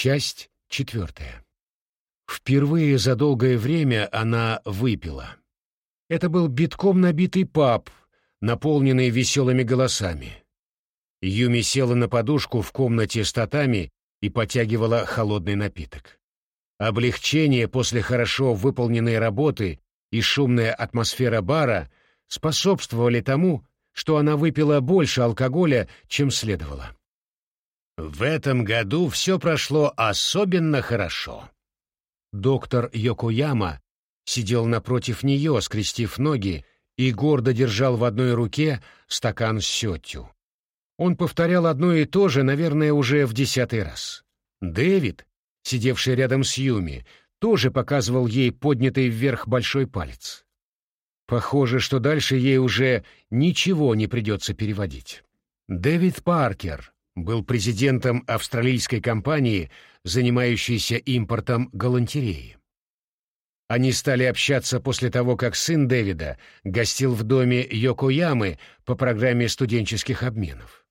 Часть четвертая. Впервые за долгое время она выпила. Это был битком набитый паб, наполненный веселыми голосами. Юми села на подушку в комнате с татами и потягивала холодный напиток. Облегчение после хорошо выполненной работы и шумная атмосфера бара способствовали тому, что она выпила больше алкоголя, чем следовало. В этом году все прошло особенно хорошо. Доктор Йокояма сидел напротив нее, скрестив ноги, и гордо держал в одной руке стакан с сетью. Он повторял одно и то же, наверное, уже в десятый раз. Дэвид, сидевший рядом с Юми, тоже показывал ей поднятый вверх большой палец. Похоже, что дальше ей уже ничего не придется переводить. Дэвид Паркер, был президентом австралийской компании, занимающейся импортом галантереи. Они стали общаться после того, как сын Дэвида гостил в доме Йокоямы по программе студенческих обменов.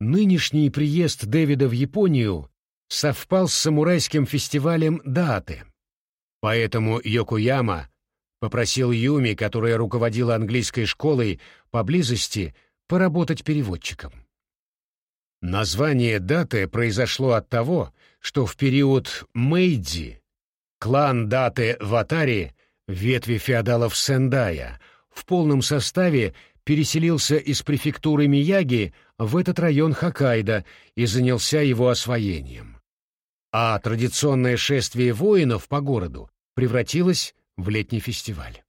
Нынешний приезд Дэвида в Японию совпал с самурайским фестивалем Даты. Поэтому Йокояма попросил Юми, которая руководила английской школой поблизости, поработать переводчиком. Название даты произошло от того, что в период Мэйдзи клан даты в Атари, ветви феодалов Сендая, в полном составе переселился из префектуры Мияги в этот район Хоккайдо и занялся его освоением. А традиционное шествие воинов по городу превратилось в летний фестиваль.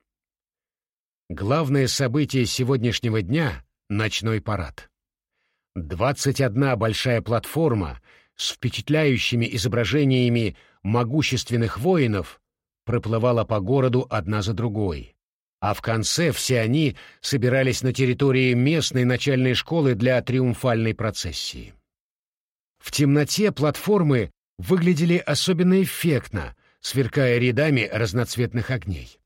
Главное событие сегодняшнего дня — ночной парад. 21 большая платформа с впечатляющими изображениями могущественных воинов проплывала по городу одна за другой, а в конце все они собирались на территории местной начальной школы для триумфальной процессии. В темноте платформы выглядели особенно эффектно, сверкая рядами разноцветных огней.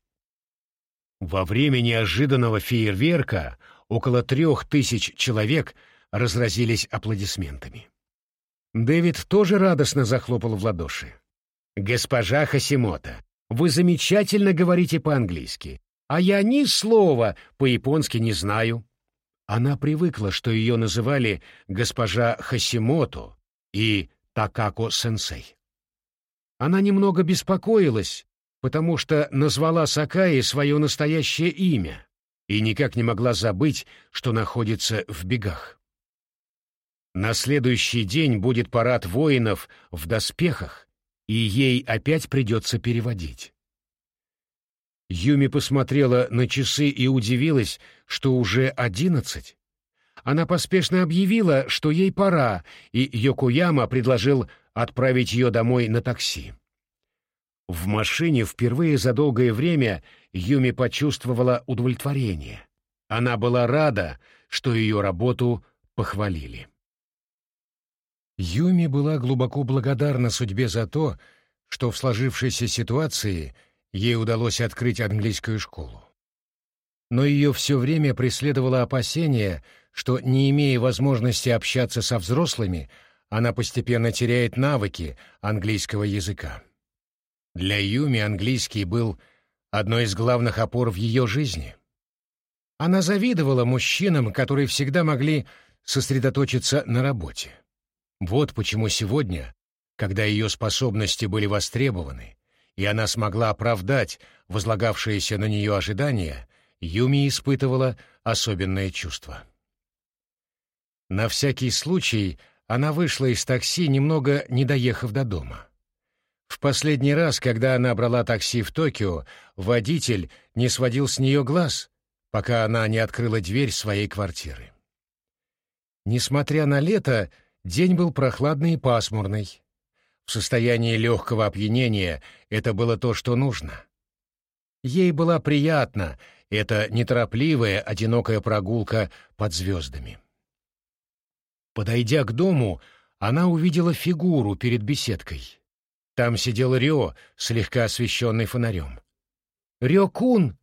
Во время неожиданного фейерверка около трех тысяч человек – разразились аплодисментами. Дэвид тоже радостно захлопал в ладоши. «Госпожа Хасимота, вы замечательно говорите по-английски, а я ни слова по-японски не знаю». Она привыкла, что ее называли госпожа Хасимото и Такако-сенсей. Она немного беспокоилась, потому что назвала Сакаи свое настоящее имя и никак не могла забыть, что находится в бегах. На следующий день будет парад воинов в доспехах, и ей опять придется переводить. Юми посмотрела на часы и удивилась, что уже одиннадцать. Она поспешно объявила, что ей пора, и Йокояма предложил отправить ее домой на такси. В машине впервые за долгое время Юми почувствовала удовлетворение. Она была рада, что ее работу похвалили. Юми была глубоко благодарна судьбе за то, что в сложившейся ситуации ей удалось открыть английскую школу. Но ее все время преследовало опасение, что, не имея возможности общаться со взрослыми, она постепенно теряет навыки английского языка. Для Юми английский был одной из главных опор в ее жизни. Она завидовала мужчинам, которые всегда могли сосредоточиться на работе. Вот почему сегодня, когда ее способности были востребованы, и она смогла оправдать возлагавшиеся на нее ожидания, Юми испытывала особенное чувство. На всякий случай она вышла из такси, немного не доехав до дома. В последний раз, когда она брала такси в Токио, водитель не сводил с нее глаз, пока она не открыла дверь своей квартиры. Несмотря на лето, День был прохладный и пасмурный. В состоянии легкого опьянения это было то, что нужно. Ей была приятна эта неторопливая, одинокая прогулка под звездами. Подойдя к дому, она увидела фигуру перед беседкой. Там сидел Рё, слегка освещенный фонарем. «Рё-кун!»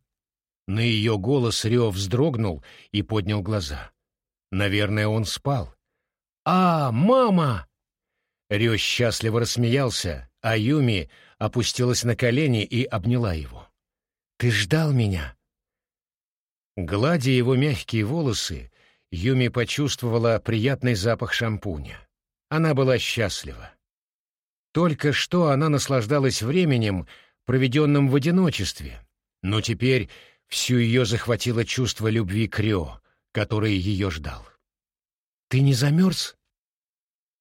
На ее голос Рё вздрогнул и поднял глаза. Наверное, он спал. «А, мама!» Рё счастливо рассмеялся, а Юми опустилась на колени и обняла его. «Ты ждал меня?» Гладя его мягкие волосы, Юми почувствовала приятный запах шампуня. Она была счастлива. Только что она наслаждалась временем, проведенным в одиночестве, но теперь всю ее захватило чувство любви к Рё, который ее ждал. «Ты не замерз?»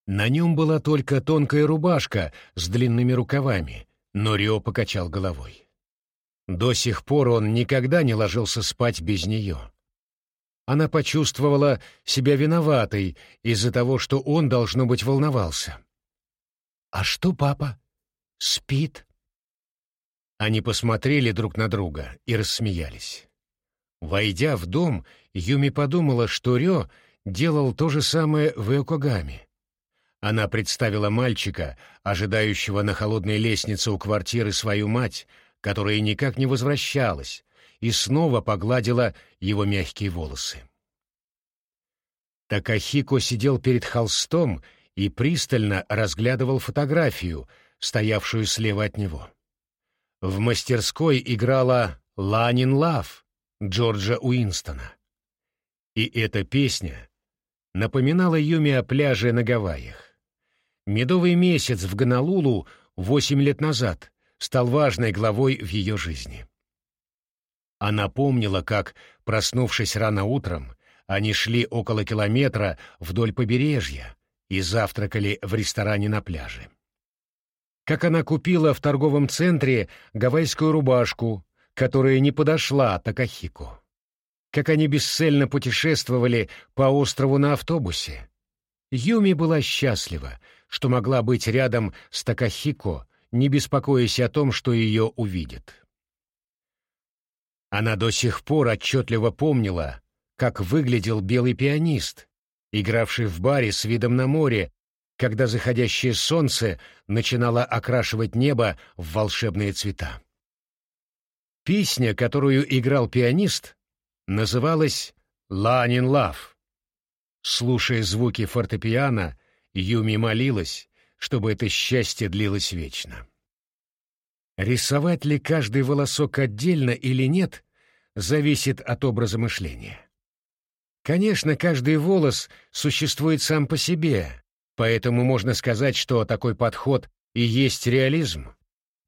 На нем была только тонкая рубашка с длинными рукавами, но Рио покачал головой. До сих пор он никогда не ложился спать без нее. Она почувствовала себя виноватой из-за того, что он, должно быть, волновался. «А что папа? Спит?» Они посмотрели друг на друга и рассмеялись. Войдя в дом, Юми подумала, что Рё делал то же самое в Эокогаме. Она представила мальчика, ожидающего на холодной лестнице у квартиры свою мать, которая никак не возвращалась, и снова погладила его мягкие волосы. Такахико сидел перед холстом и пристально разглядывал фотографию, стоявшую слева от него. В мастерской играла «Ланин Лав» Джорджа Уинстона. И эта песня напоминала Юми о пляже на Гавайях. Медовый месяц в Гонолулу восемь лет назад стал важной главой в ее жизни. Она помнила, как, проснувшись рано утром, они шли около километра вдоль побережья и завтракали в ресторане на пляже. Как она купила в торговом центре гавайскую рубашку, которая не подошла Такахику. Как они бесцельно путешествовали по острову на автобусе. Юми была счастлива, что могла быть рядом с Такахико, не беспокоясь о том, что ее увидят. Она до сих пор отчетливо помнила, как выглядел белый пианист, игравший в баре с видом на море, когда заходящее солнце начинало окрашивать небо в волшебные цвета. Песня, которую играл пианист, называлась «Ланин Лав». Слушая звуки фортепиано, Юми молилась, чтобы это счастье длилось вечно. Рисовать ли каждый волосок отдельно или нет, зависит от образа мышления. Конечно, каждый волос существует сам по себе, поэтому можно сказать, что такой подход и есть реализм.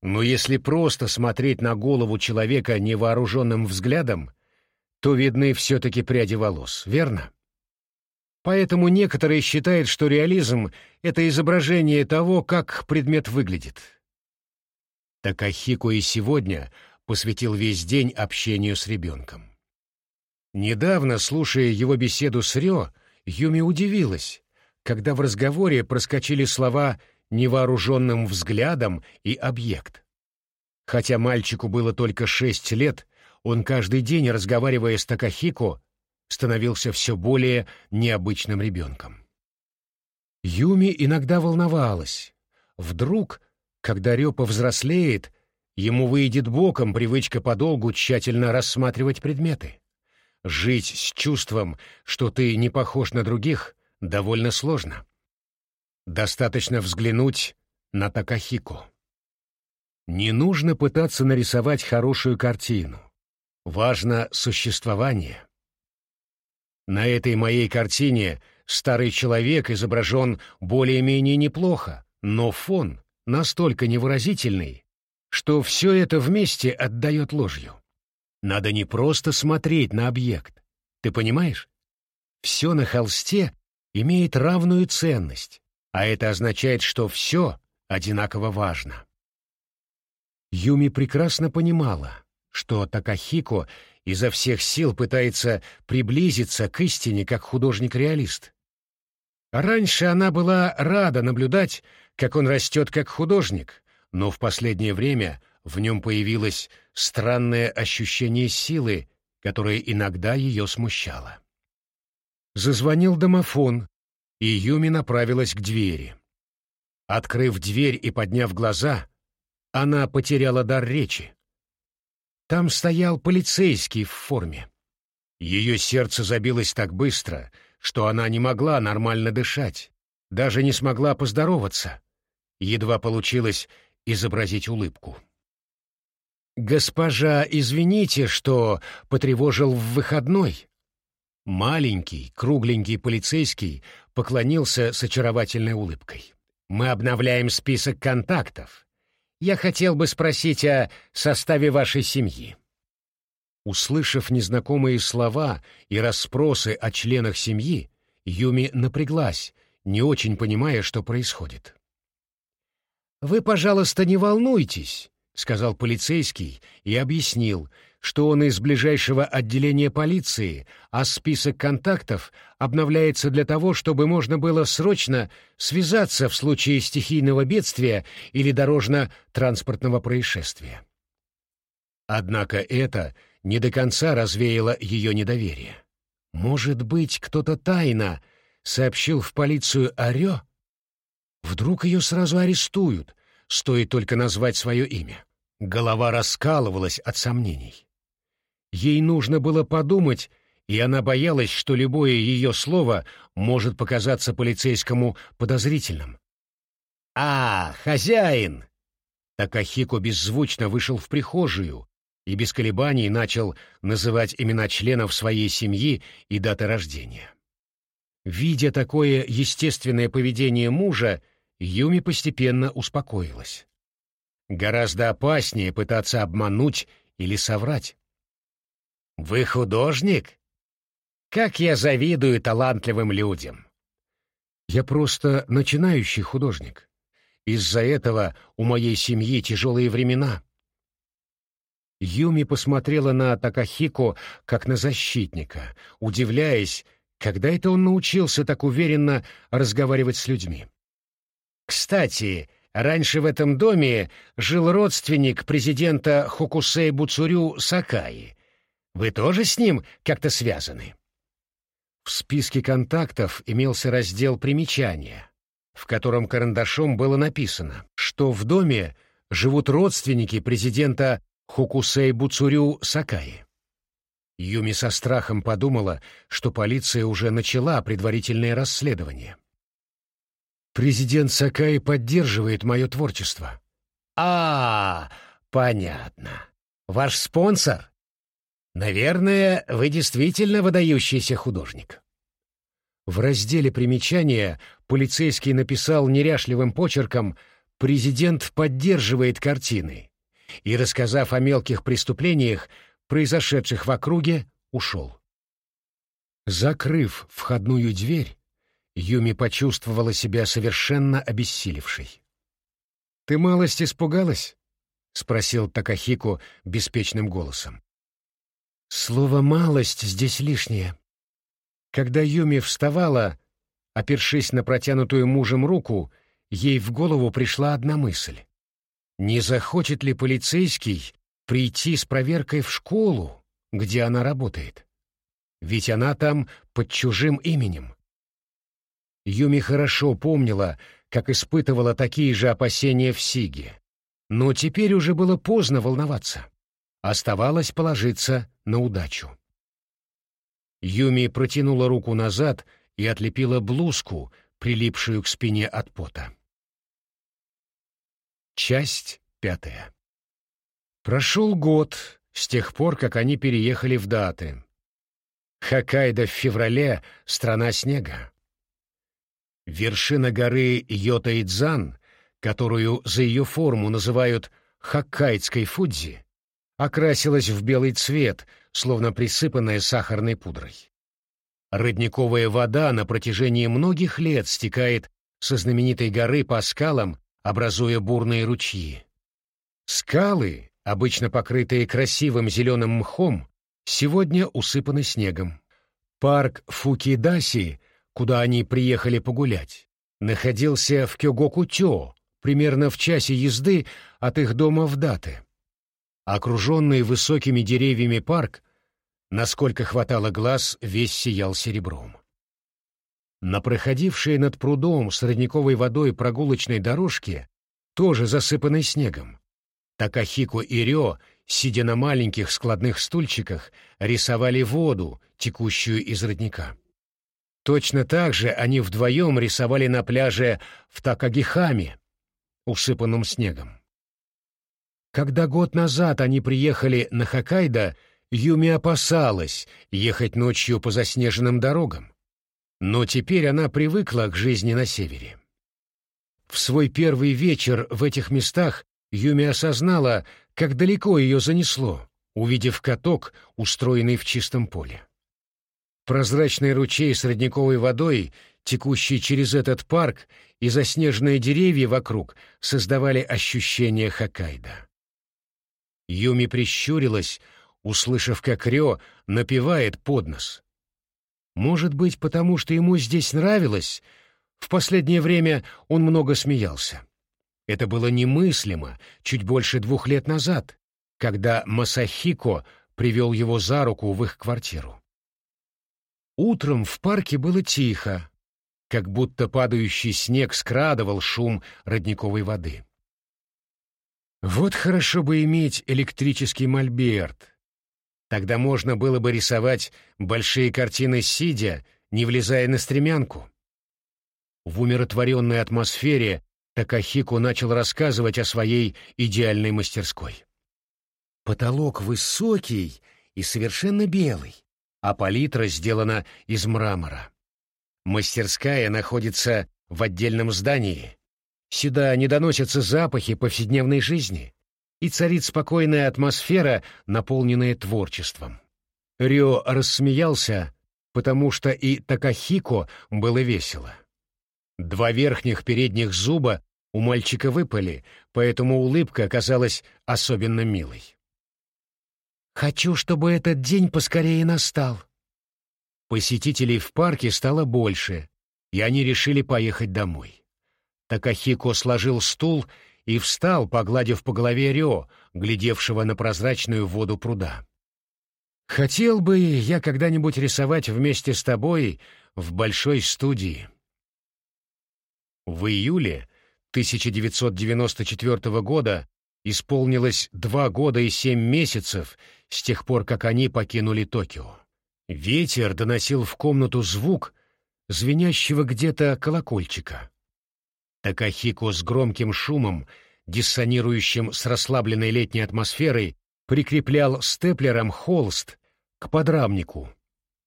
Но если просто смотреть на голову человека невооруженным взглядом, то видны все-таки пряди волос, верно? Поэтому некоторые считают, что реализм — это изображение того, как предмет выглядит. Такахико и сегодня посвятил весь день общению с ребенком. Недавно, слушая его беседу с Рё, Юми удивилась, когда в разговоре проскочили слова «невооруженным взглядом» и «объект». Хотя мальчику было только шесть лет, он каждый день, разговаривая с Такахико, становился все более необычным ребенком. Юми иногда волновалась. Вдруг, когда Рё повзрослеет, ему выйдет боком привычка подолгу тщательно рассматривать предметы. Жить с чувством, что ты не похож на других, довольно сложно. Достаточно взглянуть на Такахико. Не нужно пытаться нарисовать хорошую картину. Важно существование. На этой моей картине старый человек изображен более-менее неплохо, но фон настолько невыразительный, что все это вместе отдает ложью. Надо не просто смотреть на объект, ты понимаешь? Все на холсте имеет равную ценность, а это означает, что все одинаково важно. Юми прекрасно понимала, что Такахико изо всех сил пытается приблизиться к истине как художник-реалист. Раньше она была рада наблюдать, как он растет как художник, но в последнее время в нем появилось странное ощущение силы, которое иногда ее смущало. Зазвонил домофон, и Юми направилась к двери. Открыв дверь и подняв глаза, она потеряла дар речи. Там стоял полицейский в форме. Ее сердце забилось так быстро, что она не могла нормально дышать, даже не смогла поздороваться. Едва получилось изобразить улыбку. «Госпожа, извините, что потревожил в выходной». Маленький, кругленький полицейский поклонился с очаровательной улыбкой. «Мы обновляем список контактов. Я хотел бы спросить о составе вашей семьи». Услышав незнакомые слова и расспросы о членах семьи, Юми напряглась, не очень понимая, что происходит. «Вы, пожалуйста, не волнуйтесь», — сказал полицейский и объяснил, что он из ближайшего отделения полиции, а список контактов обновляется для того, чтобы можно было срочно связаться в случае стихийного бедствия или дорожно-транспортного происшествия. Однако это не до конца развеяло ее недоверие. Может быть, кто-то тайно сообщил в полицию Орё? Вдруг ее сразу арестуют, стоит только назвать свое имя. Голова раскалывалась от сомнений. Ей нужно было подумать, и она боялась, что любое ее слово может показаться полицейскому подозрительным. «А, хозяин!» Такахико беззвучно вышел в прихожую и без колебаний начал называть имена членов своей семьи и даты рождения. Видя такое естественное поведение мужа, Юми постепенно успокоилась. Гораздо опаснее пытаться обмануть или соврать. «Вы художник? Как я завидую талантливым людям!» «Я просто начинающий художник. Из-за этого у моей семьи тяжелые времена». Юми посмотрела на Такахико как на защитника, удивляясь, когда это он научился так уверенно разговаривать с людьми. «Кстати, раньше в этом доме жил родственник президента Хокусей Буцурю Сакаи. Вы тоже с ним как-то связаны?» В списке контактов имелся раздел «Примечания», в котором карандашом было написано, что в доме живут родственники президента Хокусей Буцурю Сакаи. Юми со страхом подумала, что полиция уже начала предварительное расследование. «Президент Сакаи поддерживает мое творчество». «А, понятно. Ваш спонсор? Наверное, вы действительно выдающийся художник». В разделе примечания полицейский написал неряшливым почерком «Президент поддерживает картины» и, рассказав о мелких преступлениях, произошедших в округе, ушел. Закрыв входную дверь, Юми почувствовала себя совершенно обессилевшей. «Ты малость испугалась?» — спросил Такахико беспечным голосом. «Слово «малость» здесь лишнее». Когда Юми вставала, опершись на протянутую мужем руку, ей в голову пришла одна мысль. Не захочет ли полицейский прийти с проверкой в школу, где она работает. Ведь она там под чужим именем. Юми хорошо помнила, как испытывала такие же опасения в Сиге. Но теперь уже было поздно волноваться. Оставалось положиться на удачу. Юми протянула руку назад и отлепила блузку, прилипшую к спине от пота. Часть пятая. Прошел год с тех пор, как они переехали в Даты. Хоккайдо в феврале — страна снега. Вершина горы Йота-Идзан, которую за ее форму называют Хоккайдской Фудзи, окрасилась в белый цвет, словно присыпанная сахарной пудрой. Родниковая вода на протяжении многих лет стекает со знаменитой горы по скалам, образуя бурные ручьи. Скалы, обычно покрытые красивым зеленым мхом, сегодня усыпаны снегом. Парк Фукидаси, куда они приехали погулять, находился в Кёгокутё, примерно в часе езды от их дома в Даты. Окруженный высокими деревьями парк, насколько хватало глаз, весь сиял серебром. На проходившей над прудом с родниковой водой прогулочной дорожке, тоже засыпанной снегом, Такахико и Рё, сидя на маленьких складных стульчиках, рисовали воду, текущую из родника. Точно так же они вдвоем рисовали на пляже в Такагихаме, усыпанном снегом. Когда год назад они приехали на Хоккайдо, Юми опасалась ехать ночью по заснеженным дорогам. Но теперь она привыкла к жизни на севере. В свой первый вечер в этих местах Юми осознала, как далеко ее занесло, увидев каток, устроенный в чистом поле. Прозрачный ручей с родниковой водой, текущий через этот парк, и заснеженные деревья вокруг создавали ощущение Хоккайдо. Юми прищурилась, услышав, как Рё напевает под нос. Может быть, потому что ему здесь нравилось, в последнее время он много смеялся. Это было немыслимо чуть больше двух лет назад, когда Масахико привел его за руку в их квартиру. Утром в парке было тихо, как будто падающий снег скрадывал шум родниковой воды. Вот хорошо бы иметь электрический мольберт. Тогда можно было бы рисовать большие картины сидя, не влезая на стремянку. В умиротворенной атмосфере Такахико начал рассказывать о своей идеальной мастерской. Потолок высокий и совершенно белый а палитра сделана из мрамора. Мастерская находится в отдельном здании. Сюда не доносятся запахи повседневной жизни, и царит спокойная атмосфера, наполненная творчеством. Рё рассмеялся, потому что и Такахико было весело. Два верхних передних зуба у мальчика выпали, поэтому улыбка оказалась особенно милой. Хочу, чтобы этот день поскорее настал. Посетителей в парке стало больше, и они решили поехать домой. Такахико сложил стул и встал, погладив по голове Рё, глядевшего на прозрачную воду пруда. «Хотел бы я когда-нибудь рисовать вместе с тобой в большой студии». В июле 1994 года исполнилось два года и семь месяцев с тех пор, как они покинули Токио. Ветер доносил в комнату звук звенящего где-то колокольчика. Такахико с громким шумом, диссонирующим с расслабленной летней атмосферой, прикреплял степлером холст к подрамнику.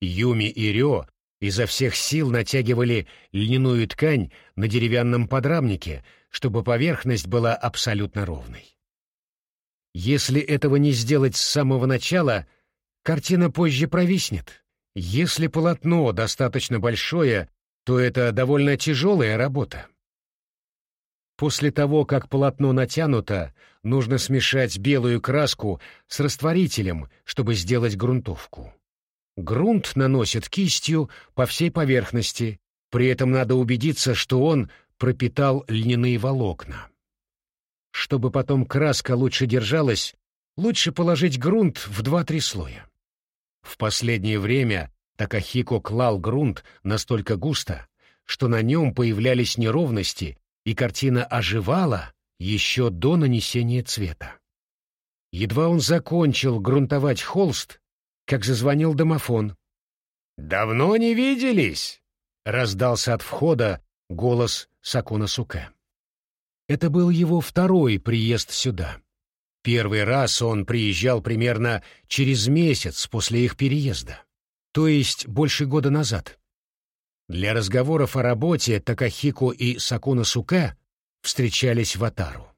Юми и Рё изо всех сил натягивали льняную ткань на деревянном подрамнике, чтобы поверхность была абсолютно ровной. Если этого не сделать с самого начала, картина позже провиснет. Если полотно достаточно большое, то это довольно тяжелая работа. После того, как полотно натянуто, нужно смешать белую краску с растворителем, чтобы сделать грунтовку. Грунт наносят кистью по всей поверхности, при этом надо убедиться, что он пропитал льняные волокна. Чтобы потом краска лучше держалась, лучше положить грунт в два-три слоя. В последнее время Такахико клал грунт настолько густо, что на нем появлялись неровности, и картина оживала еще до нанесения цвета. Едва он закончил грунтовать холст, как зазвонил домофон. «Давно не виделись!» — раздался от входа голос Сакуна Суке. Это был его второй приезд сюда. Первый раз он приезжал примерно через месяц после их переезда, то есть больше года назад. Для разговоров о работе Такахико и Сакуна Сука встречались в Атару.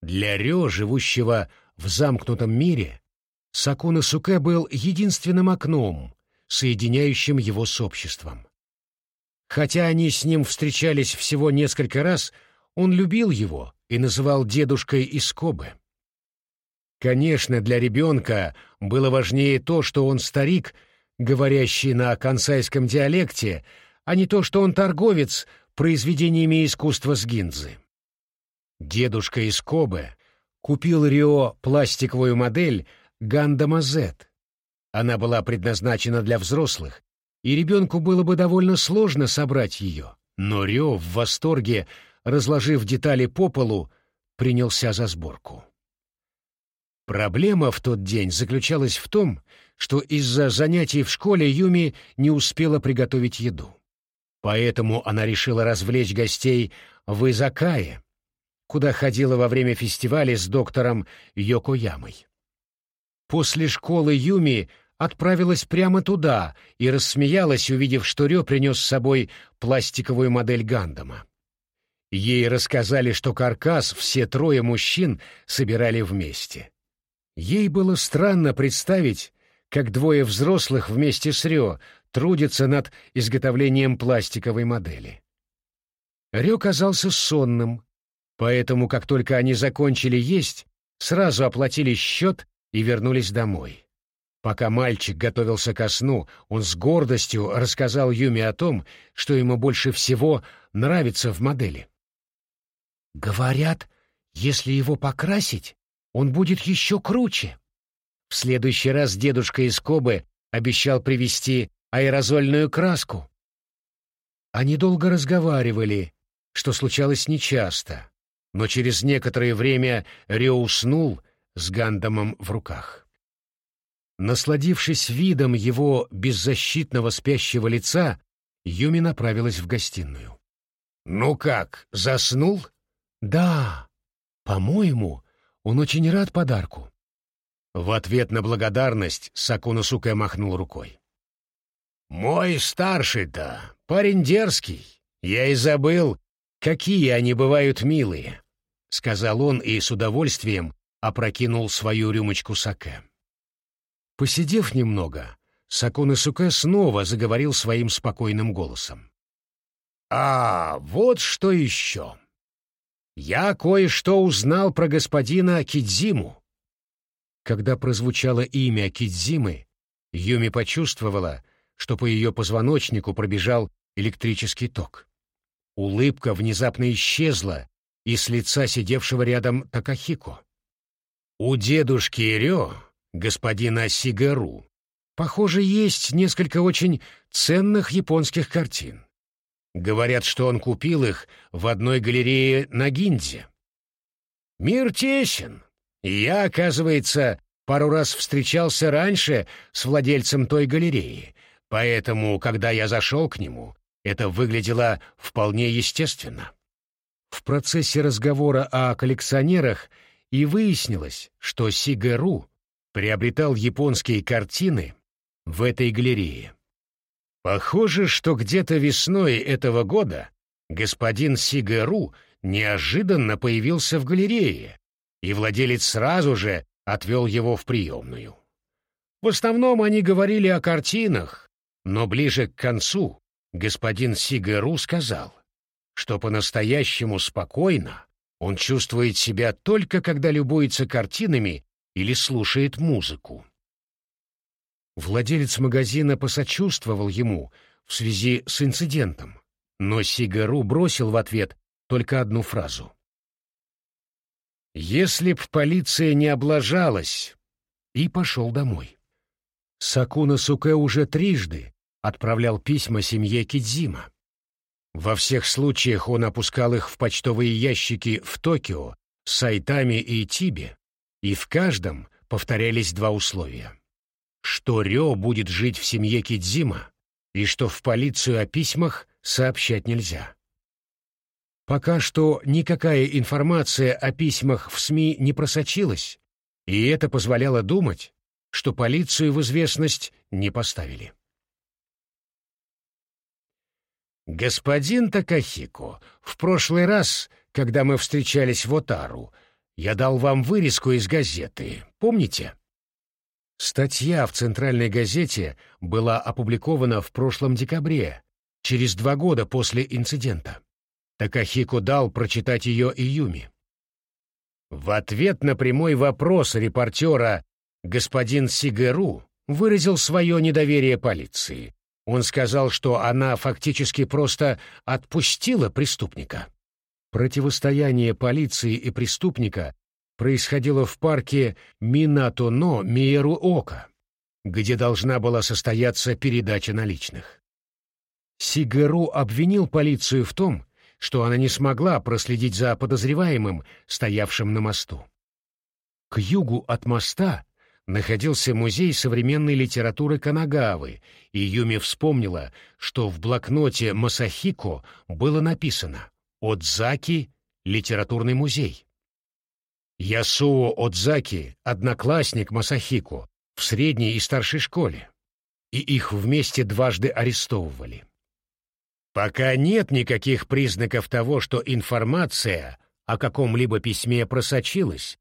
Для Рё, живущего в замкнутом мире, Сакуна Суке был единственным окном, соединяющим его с обществом. Хотя они с ним встречались всего несколько раз — он любил его и называл дедушкой из Кобы. Конечно, для ребенка было важнее то, что он старик, говорящий на кансайском диалекте, а не то, что он торговец произведениями искусства с гинзы. Дедушка из Кобы купил Рио пластиковую модель Гандама Z. Она была предназначена для взрослых, и ребенку было бы довольно сложно собрать ее. Но Рио в восторге разложив детали по полу, принялся за сборку. Проблема в тот день заключалась в том, что из-за занятий в школе Юми не успела приготовить еду. Поэтому она решила развлечь гостей в Изакае, куда ходила во время фестиваля с доктором Йокоямой. После школы Юми отправилась прямо туда и рассмеялась, увидев, что Рё принес с собой пластиковую модель Гандама. Ей рассказали, что каркас все трое мужчин собирали вместе. Ей было странно представить, как двое взрослых вместе с Рё трудятся над изготовлением пластиковой модели. Рё казался сонным, поэтому, как только они закончили есть, сразу оплатили счет и вернулись домой. Пока мальчик готовился ко сну, он с гордостью рассказал Юме о том, что ему больше всего нравится в модели. «Говорят, если его покрасить, он будет еще круче. В следующий раз дедушка из Кобы обещал привезти аэрозольную краску. Они долго разговаривали, что случалось нечасто, но через некоторое время Рио уснул с Гандамом в руках. Насладившись видом его беззащитного спящего лица, Юми направилась в гостиную. «Ну как, заснул?» «Да, по-моему, он очень рад подарку». В ответ на благодарность Сакуна Суке махнул рукой. «Мой старший-то, парень дерзкий. Я и забыл, какие они бывают милые», — сказал он и с удовольствием опрокинул свою рюмочку саке. Посидев немного, Сакуна Суке снова заговорил своим спокойным голосом. «А, вот что еще!» Я кое-что узнал про господина Кидзиму. Когда прозвучало имя Кидзимы, Юми почувствовала, что по ее позвоночнику пробежал электрический ток. Улыбка внезапно исчезла и с лица сидевшего рядом Такахико. У дедушки Рё, господина Сигару, похоже, есть несколько очень ценных японских картин. Говорят, что он купил их в одной галерее на Гинзе. Мир тесен, я, оказывается, пару раз встречался раньше с владельцем той галереи, поэтому, когда я зашел к нему, это выглядело вполне естественно. В процессе разговора о коллекционерах и выяснилось, что Сигару приобретал японские картины в этой галерее. Похоже, что где-то весной этого года господин Сигару неожиданно появился в галерее, и владелец сразу же отвел его в приемную. В основном они говорили о картинах, но ближе к концу господин Сигару сказал, что по-настоящему спокойно он чувствует себя только когда любуется картинами или слушает музыку. Владелец магазина посочувствовал ему в связи с инцидентом, но Сигару бросил в ответ только одну фразу. «Если б полиция не облажалась...» и пошел домой. Сакуна Суке уже трижды отправлял письма семье Кидзима. Во всех случаях он опускал их в почтовые ящики в Токио, Сайтаме и Тибе, и в каждом повторялись два условия что Рё будет жить в семье Кидзима и что в полицию о письмах сообщать нельзя. Пока что никакая информация о письмах в СМИ не просочилась, и это позволяло думать, что полицию в известность не поставили. «Господин Такахико, в прошлый раз, когда мы встречались в Отару, я дал вам вырезку из газеты, помните?» Статья в Центральной газете была опубликована в прошлом декабре, через два года после инцидента. Такахико дал прочитать ее Июми. В ответ на прямой вопрос репортера господин Сигару выразил свое недоверие полиции. Он сказал, что она фактически просто отпустила преступника. Противостояние полиции и преступника происходило в парке Минато-но Миеру-Ока, где должна была состояться передача наличных. Сигару обвинил полицию в том, что она не смогла проследить за подозреваемым, стоявшим на мосту. К югу от моста находился музей современной литературы Канагавы, и Юми вспомнила, что в блокноте Масахико было написано «Отзаки. Литературный музей». Ясуо Отзаки — одноклассник Масахико в средней и старшей школе, и их вместе дважды арестовывали. Пока нет никаких признаков того, что информация о каком-либо письме просочилась,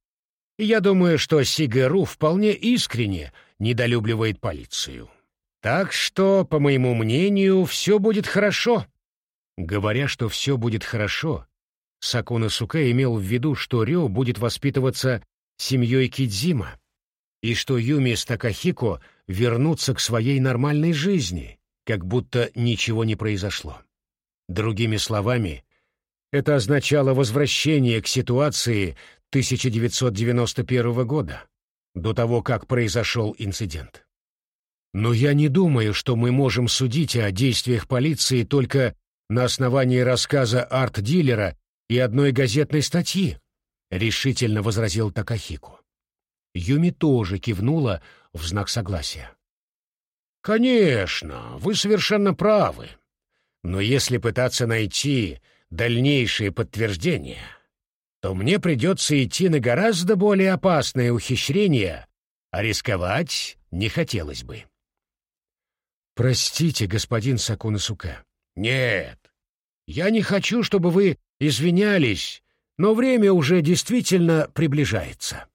я думаю, что Сигару вполне искренне недолюбливает полицию. Так что, по моему мнению, все будет хорошо. Говоря, что все будет хорошо, Сакуна Сука имел в виду, что Рё будет воспитываться семьей Кидзима, и что Юми с Такахико вернутся к своей нормальной жизни, как будто ничего не произошло. Другими словами, это означало возвращение к ситуации 1991 года, до того, как произошел инцидент. Но я не думаю, что мы можем судить о действиях полиции только на основании рассказа арт-дилера и одной газетной статьи, решительно возразил Такахико. Юми тоже кивнула в знак согласия. «Конечно, вы совершенно правы. Но если пытаться найти дальнейшие подтверждения, то мне придется идти на гораздо более опасное ухищрение, а рисковать не хотелось бы». «Простите, господин Сакунасука». «Нет, я не хочу, чтобы вы извинялись, но время уже действительно приближается».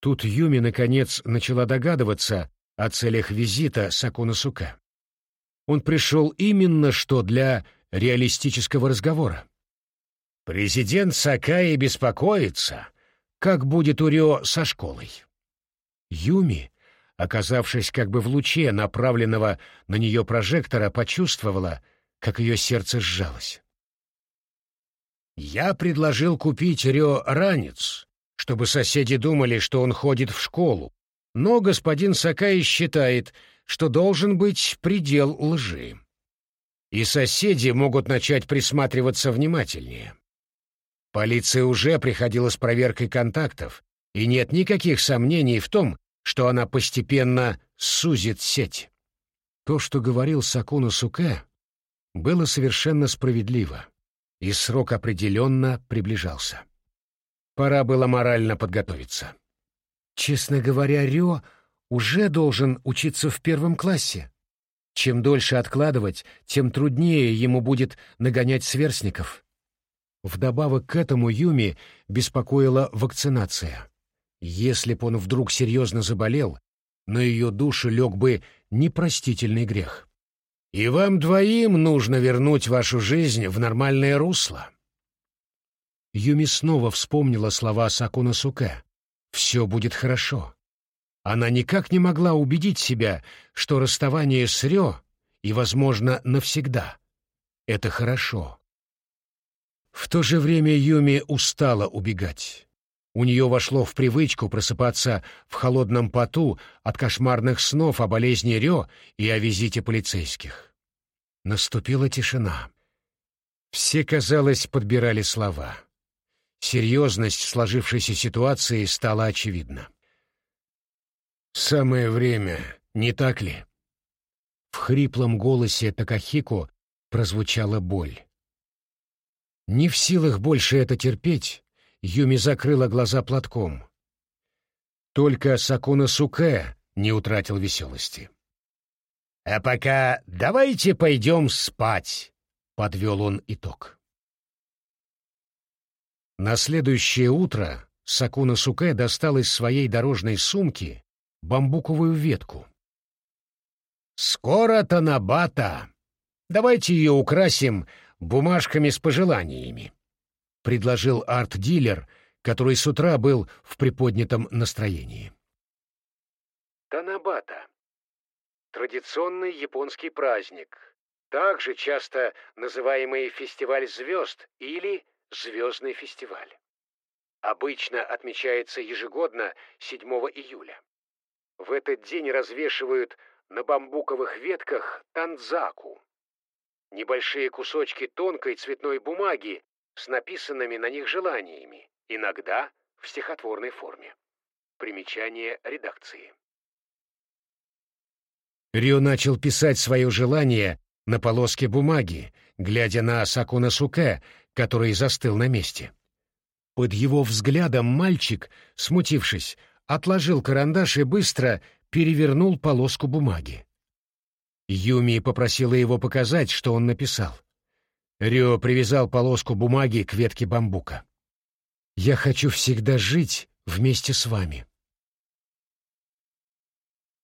Тут Юми, наконец, начала догадываться о целях визита Сакуна-сука. Он пришел именно что для реалистического разговора. Президент Сакаи беспокоится, как будет у Рио со школой. Юми, оказавшись как бы в луче направленного на нее прожектора, почувствовала, как ее сердце сжалось. «Я предложил купить Рио ранец, чтобы соседи думали, что он ходит в школу. Но господин Сакай считает, что должен быть предел лжи. И соседи могут начать присматриваться внимательнее. Полиция уже приходила с проверкой контактов, и нет никаких сомнений в том, что она постепенно сузит сеть. То, что говорил Сакуна Суке, было совершенно справедливо, и срок определенно приближался. Пора было морально подготовиться. Честно говоря, Рё уже должен учиться в первом классе. Чем дольше откладывать, тем труднее ему будет нагонять сверстников. Вдобавок к этому Юми беспокоила вакцинация. Если б он вдруг серьезно заболел, на ее душу лег бы непростительный грех. «И вам двоим нужно вернуть вашу жизнь в нормальное русло», Юми снова вспомнила слова Сакуна Суке. «Все будет хорошо». Она никак не могла убедить себя, что расставание с Рё и, возможно, навсегда — это хорошо. В то же время Юми устала убегать. У нее вошло в привычку просыпаться в холодном поту от кошмарных снов о болезни Рё и о визите полицейских. Наступила тишина. Все, казалось, подбирали слова. Серьезность сложившейся ситуации стала очевидна. «Самое время, не так ли?» В хриплом голосе Такахико прозвучала боль. Не в силах больше это терпеть, Юми закрыла глаза платком. Только Сакуна Суке не утратил веселости. «А пока давайте пойдем спать», — подвел он итог. На следующее утро Сакуна Суке достал из своей дорожной сумки бамбуковую ветку. «Скоро Танабата! Давайте ее украсим бумажками с пожеланиями», — предложил арт-дилер, который с утра был в приподнятом настроении. Танабата — традиционный японский праздник, также часто называемый фестиваль звезд или Звездный фестиваль. Обычно отмечается ежегодно 7 июля. В этот день развешивают на бамбуковых ветках танзаку. Небольшие кусочки тонкой цветной бумаги с написанными на них желаниями, иногда в стихотворной форме. Примечание редакции. Рио начал писать свое желание на полоске бумаги, глядя на Сакуна Суке, который застыл на месте. Под его взглядом мальчик, смутившись, отложил карандаш и быстро перевернул полоску бумаги. Юми попросила его показать, что он написал. Рио привязал полоску бумаги к ветке бамбука. «Я хочу всегда жить вместе с вами».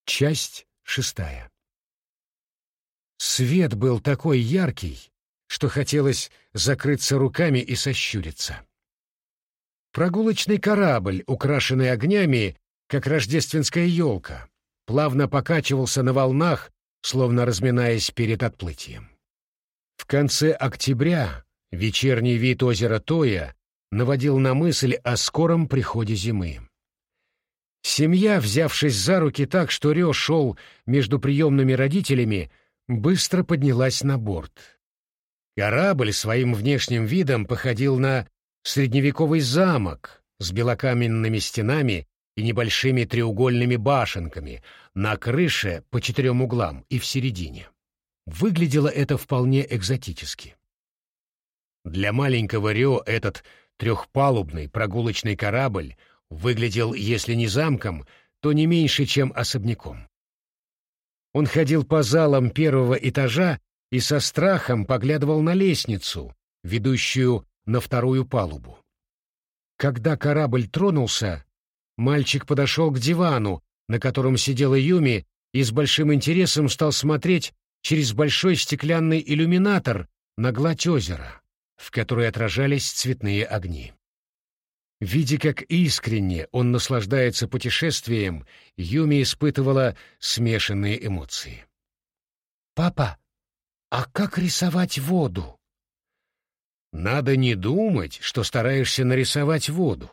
Часть шестая. Свет был такой яркий, что хотелось закрыться руками и сощуриться. Прогулочный корабль, украшенный огнями, как рождественская елка, плавно покачивался на волнах, словно разминаясь перед отплытием. В конце октября вечерний вид озера Тоя наводил на мысль о скором приходе зимы. Семья, взявшись за руки так, что Рё шел между приемными родителями, быстро поднялась на борт. Корабль своим внешним видом походил на средневековый замок с белокаменными стенами и небольшими треугольными башенками на крыше по четырем углам и в середине. Выглядело это вполне экзотически. Для маленького Рио этот трехпалубный прогулочный корабль выглядел, если не замком, то не меньше, чем особняком. Он ходил по залам первого этажа и со страхом поглядывал на лестницу, ведущую на вторую палубу. Когда корабль тронулся, мальчик подошел к дивану, на котором сидела Юми, и с большим интересом стал смотреть через большой стеклянный иллюминатор на гладь озера, в которой отражались цветные огни. Видя, как искренне он наслаждается путешествием, Юми испытывала смешанные эмоции. «Папа, а как рисовать воду?» «Надо не думать, что стараешься нарисовать воду.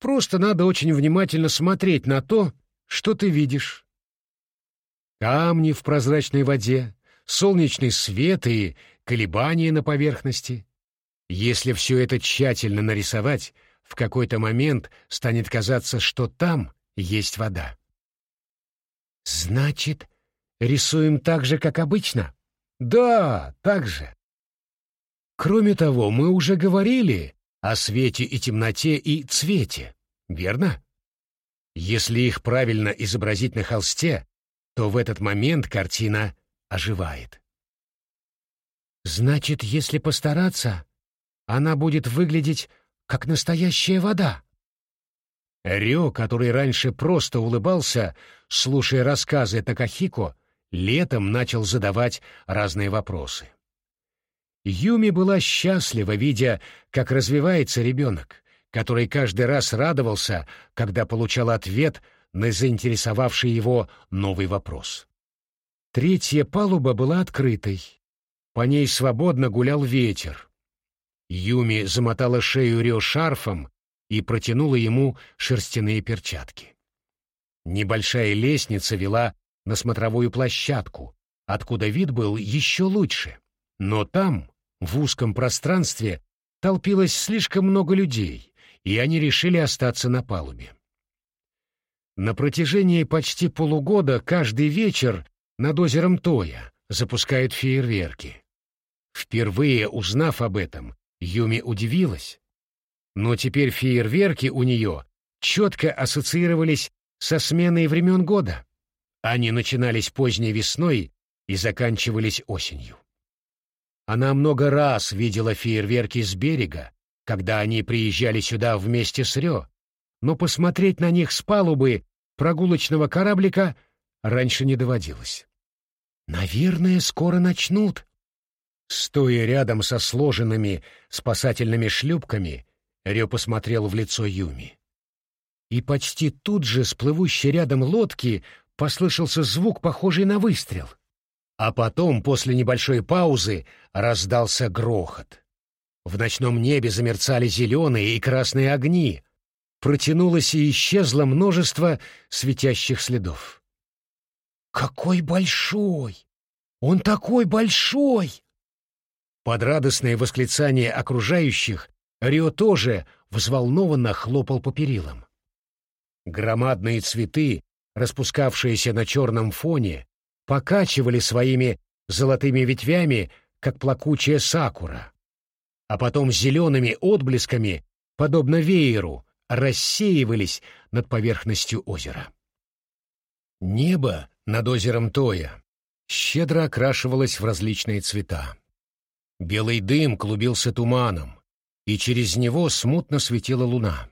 Просто надо очень внимательно смотреть на то, что ты видишь. Камни в прозрачной воде, солнечный свет и колебания на поверхности. Если все это тщательно нарисовать, в какой-то момент станет казаться, что там есть вода. Значит, рисуем так же, как обычно? Да, так же. Кроме того, мы уже говорили о свете и темноте и цвете, верно? Если их правильно изобразить на холсте, то в этот момент картина оживает. Значит, если постараться, она будет выглядеть как настоящая вода. Рё, который раньше просто улыбался, слушая рассказы Такахико, летом начал задавать разные вопросы. Юми была счастлива, видя, как развивается ребенок, который каждый раз радовался, когда получал ответ на заинтересовавший его новый вопрос. Третья палуба была открытой. По ней свободно гулял ветер. Юми замотала шею Рио шарфом и протянула ему шерстяные перчатки. Небольшая лестница вела на смотровую площадку, откуда вид был еще лучше. Но там, в узком пространстве, толпилось слишком много людей, и они решили остаться на палубе. На протяжении почти полугода каждый вечер над озером Тоя запускают фейерверки. Впервые узнав об этом, Юми удивилась. Но теперь фейерверки у нее четко ассоциировались со сменой времен года. Они начинались поздней весной и заканчивались осенью. Она много раз видела фейерверки с берега, когда они приезжали сюда вместе с Рё, но посмотреть на них с палубы прогулочного кораблика раньше не доводилось. «Наверное, скоро начнут», Стоя рядом со сложенными спасательными шлюпками, Рё посмотрел в лицо Юми. И почти тут же с плывущей рядом лодки послышался звук, похожий на выстрел. А потом, после небольшой паузы, раздался грохот. В ночном небе замерцали зеленые и красные огни. Протянулось и исчезло множество светящих следов. «Какой большой! Он такой большой!» Под радостное восклицание окружающих Рио тоже взволнованно хлопал по перилам. Громадные цветы, распускавшиеся на черном фоне, покачивали своими золотыми ветвями, как плакучая сакура, а потом зелеными отблесками, подобно вееру, рассеивались над поверхностью озера. Небо над озером Тоя щедро окрашивалось в различные цвета. Белый дым клубился туманом, и через него смутно светила луна.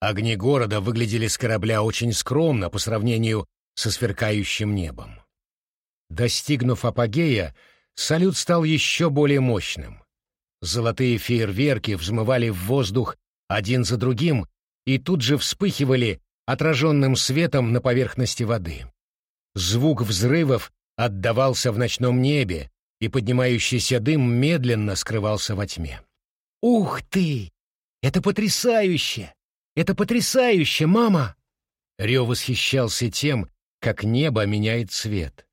Огни города выглядели с корабля очень скромно по сравнению со сверкающим небом. Достигнув апогея, салют стал еще более мощным. Золотые фейерверки взмывали в воздух один за другим и тут же вспыхивали отраженным светом на поверхности воды. Звук взрывов отдавался в ночном небе, и поднимающийся дым медленно скрывался во тьме. «Ух ты! Это потрясающе! Это потрясающе, мама!» Рё восхищался тем, как небо меняет цвет.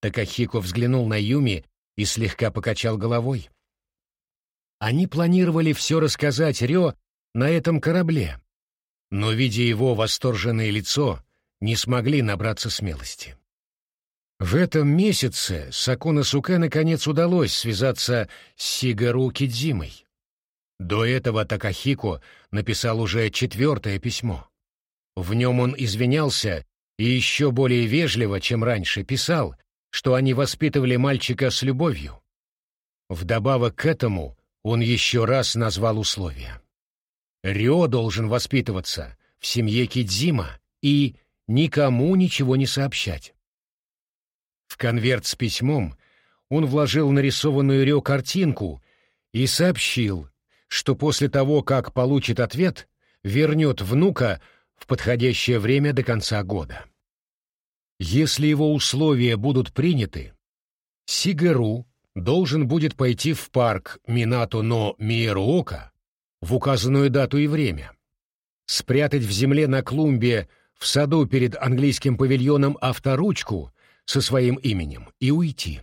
Такахико взглянул на Юми и слегка покачал головой. Они планировали все рассказать Рё на этом корабле, но, видя его восторженное лицо, не смогли набраться смелости. В этом месяце Сакуна Суке наконец удалось связаться с Сигару Кидзимой. До этого Такахико написал уже четвертое письмо. В нем он извинялся и еще более вежливо, чем раньше, писал, что они воспитывали мальчика с любовью. Вдобавок к этому он еще раз назвал условия. Рё должен воспитываться в семье Кидзима и никому ничего не сообщать. В конверт с письмом он вложил нарисованную Рё картинку и сообщил, что после того, как получит ответ, вернет внука в подходящее время до конца года. Если его условия будут приняты, Сигару должен будет пойти в парк Минато-но Миеруока в указанную дату и время, спрятать в земле на клумбе в саду перед английским павильоном авторучку со своим именем и уйти.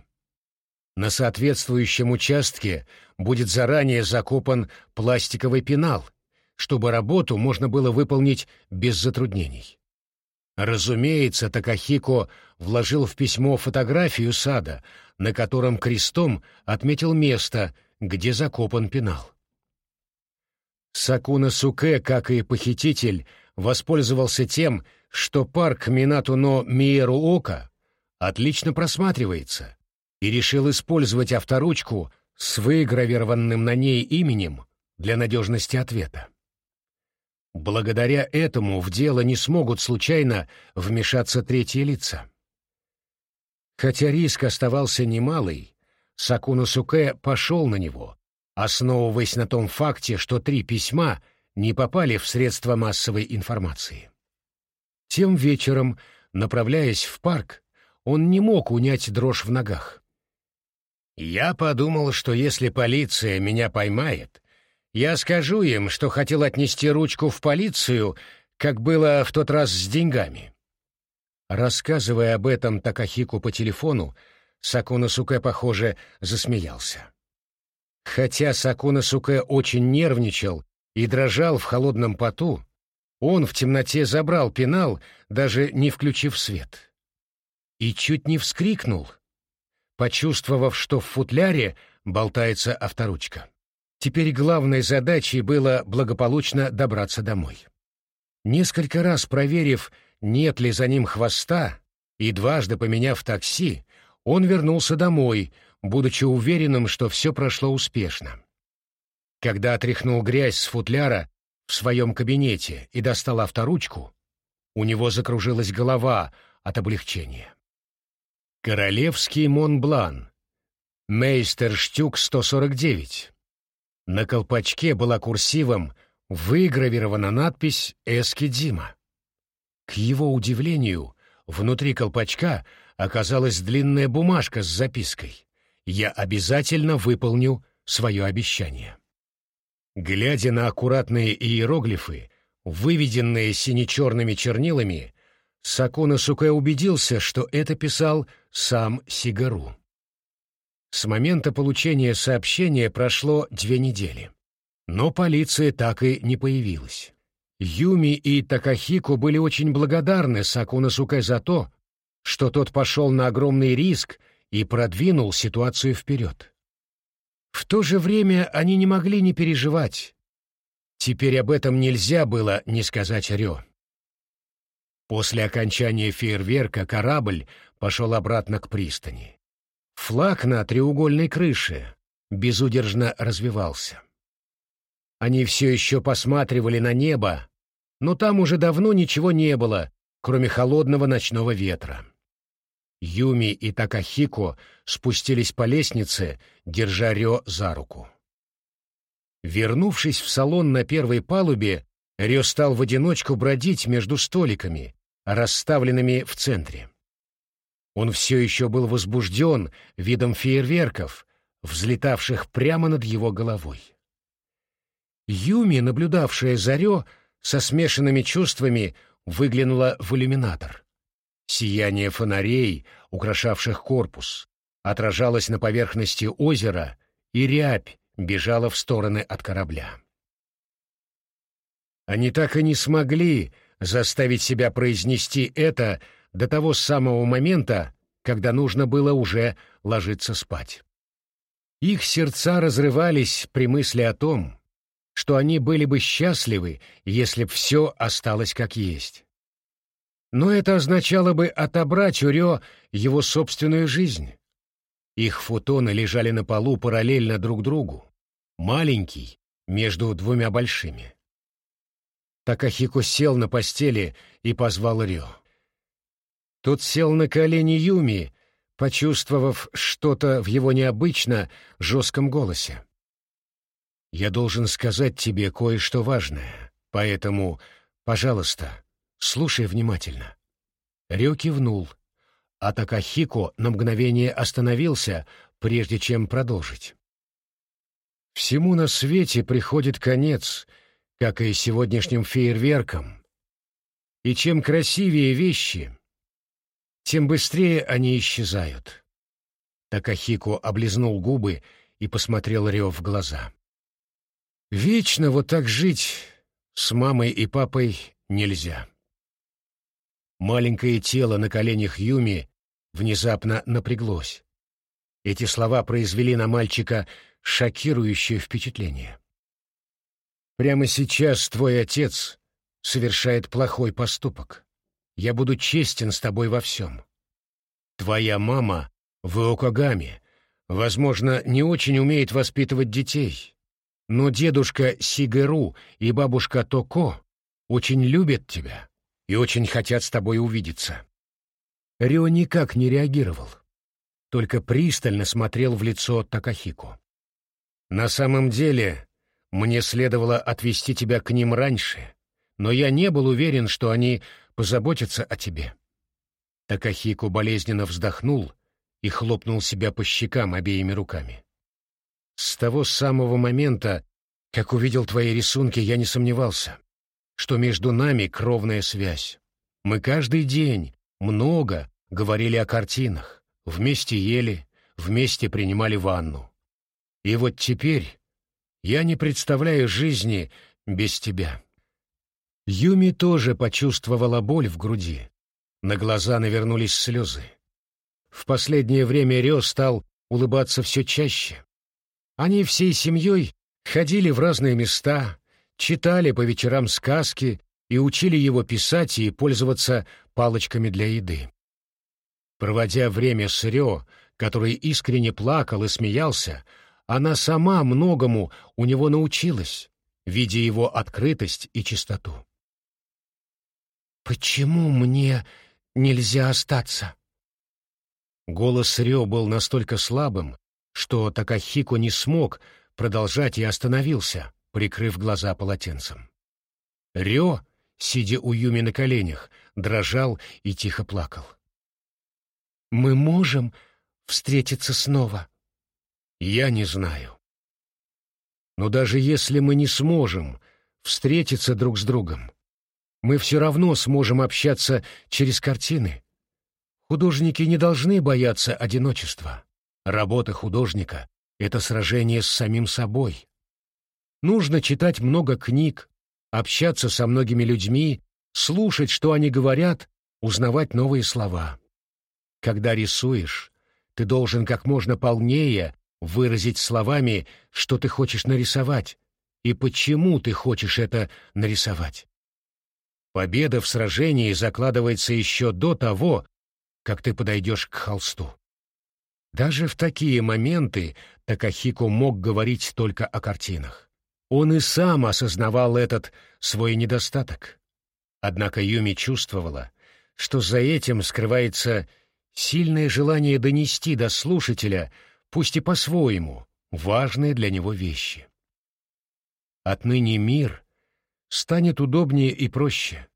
На соответствующем участке будет заранее закопан пластиковый пенал, чтобы работу можно было выполнить без затруднений. Разумеется, Такахико вложил в письмо фотографию сада, на котором крестом отметил место, где закопан пенал. Сакуна Суке, как и похититель, воспользовался тем, что парк Минатуно Миеру-Ока отлично просматривается, и решил использовать авторучку с выгравированным на ней именем для надежности ответа. Благодаря этому в дело не смогут случайно вмешаться третьи лица. Хотя риск оставался немалый, Сакуна Суке пошел на него, основываясь на том факте, что три письма не попали в средства массовой информации. Тем вечером, направляясь в парк, он не мог унять дрожь в ногах. «Я подумал, что если полиция меня поймает, я скажу им, что хотел отнести ручку в полицию, как было в тот раз с деньгами». Рассказывая об этом Такахику по телефону, Сакуна Суке, похоже, засмеялся. Хотя Сакуна Суке очень нервничал и дрожал в холодном поту, он в темноте забрал пенал, даже не включив свет. И чуть не вскрикнул, почувствовав, что в футляре болтается авторучка. Теперь главной задачей было благополучно добраться домой. Несколько раз проверив, нет ли за ним хвоста, и дважды поменяв такси, он вернулся домой, будучи уверенным, что все прошло успешно. Когда отряхнул грязь с футляра в своем кабинете и достал авторучку, у него закружилась голова от облегчения. Королевский Монблан. Мейстерштюк 149. На колпачке была курсивом выгравирована надпись «Эскидима». К его удивлению, внутри колпачка оказалась длинная бумажка с запиской я обязательно выполню свое обещание. Глядя на аккуратные иероглифы, выведенные сине-черными чернилами, Сакуна Суке убедился, что это писал сам Сигару. С момента получения сообщения прошло две недели, но полиция так и не появилась. Юми и Такахико были очень благодарны Сакуна Сукай за то, что тот пошел на огромный риск и продвинул ситуацию вперед. В то же время они не могли не переживать. Теперь об этом нельзя было не сказать Рё. После окончания фейерверка корабль пошел обратно к пристани. Флаг на треугольной крыше безудержно развивался. Они все еще посматривали на небо, но там уже давно ничего не было, кроме холодного ночного ветра. Юми и Такахико спустились по лестнице, держа Рё за руку. Вернувшись в салон на первой палубе, Рё стал в одиночку бродить между столиками, расставленными в центре. Он все еще был возбужден видом фейерверков, взлетавших прямо над его головой. Юми, наблюдавшая за Рё, со смешанными чувствами выглянула в иллюминатор. Сияние фонарей, украшавших корпус, отражалось на поверхности озера, и рябь бежала в стороны от корабля. Они так и не смогли заставить себя произнести это до того самого момента, когда нужно было уже ложиться спать. Их сердца разрывались при мысли о том, что они были бы счастливы, если б все осталось как есть. Но это означало бы отобрать у Рё его собственную жизнь. Их фотоны лежали на полу параллельно друг другу. Маленький между двумя большими. Такахико сел на постели и позвал Рё. Тот сел на колени Юми, почувствовав что-то в его необычно жестком голосе. «Я должен сказать тебе кое-что важное, поэтому, пожалуйста, Слушай внимательно. Рё кивнул, а Такахико на мгновение остановился, прежде чем продолжить. Всему на свете приходит конец, как и сегодняшним фейерверкам. И чем красивее вещи, тем быстрее они исчезают. Такахико облизнул губы и посмотрел Рё в глаза. Вечно вот так жить с мамой и папой нельзя. Маленькое тело на коленях Юми внезапно напряглось. Эти слова произвели на мальчика шокирующее впечатление. «Прямо сейчас твой отец совершает плохой поступок. Я буду честен с тобой во всем. Твоя мама в Иокогаме, возможно, не очень умеет воспитывать детей, но дедушка Сигару и бабушка Токо очень любят тебя и очень хотят с тобой увидеться». Рио никак не реагировал, только пристально смотрел в лицо Такахику. «На самом деле, мне следовало отвести тебя к ним раньше, но я не был уверен, что они позаботятся о тебе». Такахику болезненно вздохнул и хлопнул себя по щекам обеими руками. «С того самого момента, как увидел твои рисунки, я не сомневался что между нами кровная связь. Мы каждый день много говорили о картинах, вместе ели, вместе принимали ванну. И вот теперь я не представляю жизни без тебя. Юми тоже почувствовала боль в груди. На глаза навернулись слезы. В последнее время Рё стал улыбаться все чаще. Они всей семьей ходили в разные места, читали по вечерам сказки и учили его писать и пользоваться палочками для еды. Проводя время с Рё, который искренне плакал и смеялся, она сама многому у него научилась, видя его открытость и чистоту. «Почему мне нельзя остаться?» Голос Рё был настолько слабым, что Такахико не смог продолжать и остановился, прикрыв глаза полотенцем. Рё, сидя у Юми на коленях, дрожал и тихо плакал. «Мы можем встретиться снова?» «Я не знаю. Но даже если мы не сможем встретиться друг с другом, мы все равно сможем общаться через картины. Художники не должны бояться одиночества. Работа художника — это сражение с самим собой, Нужно читать много книг, общаться со многими людьми, слушать, что они говорят, узнавать новые слова. Когда рисуешь, ты должен как можно полнее выразить словами, что ты хочешь нарисовать и почему ты хочешь это нарисовать. Победа в сражении закладывается еще до того, как ты подойдешь к холсту. Даже в такие моменты Такахико мог говорить только о картинах. Он и сам осознавал этот свой недостаток. Однако Юми чувствовала, что за этим скрывается сильное желание донести до слушателя, пусть и по-своему, важные для него вещи. Отныне мир станет удобнее и проще.